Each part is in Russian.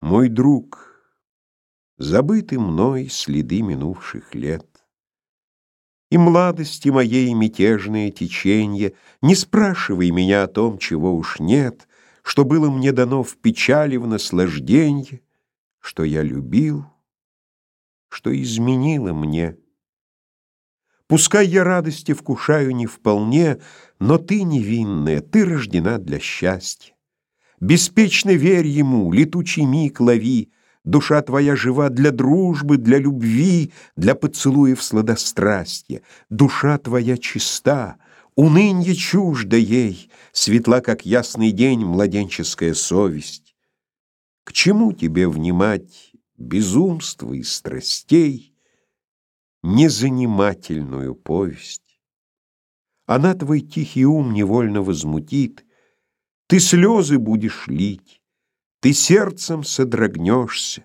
Мой друг, забыты мной следы минувших лет. И младости моей мятежное теченье, Не спрашивай меня о том, чего уж нет, Что было мне дано в печали, в наслажденье, Что я любил, что изменило мне. Пускай я радости вкушаю не вполне, Но ты невинная, ты рождена для счастья. Беспечно верь ему, летучий миг лови, Душа твоя жива для дружбы, для любви, Для поцелуев сладострастия. Душа твоя чиста, унынье чуждо ей, Светла, как ясный день, младенческая совесть. К чему тебе внимать безумства и страстей, Незанимательную повесть? Она твой тихий ум невольно возмутит, Ты слезы будешь лить, ты сердцем содрогнешься,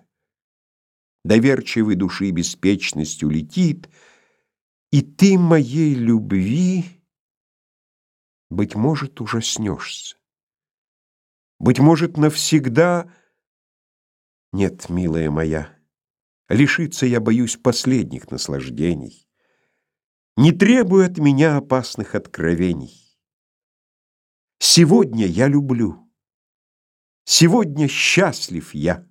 доверчивой души беспечность улетит, и ты моей любви, быть может, ужаснешься. Быть может, навсегда... Нет, милая моя, лишиться я боюсь последних наслаждений. Не требуй от меня опасных откровений. Сегодня я люблю. Сегодня счастлив я.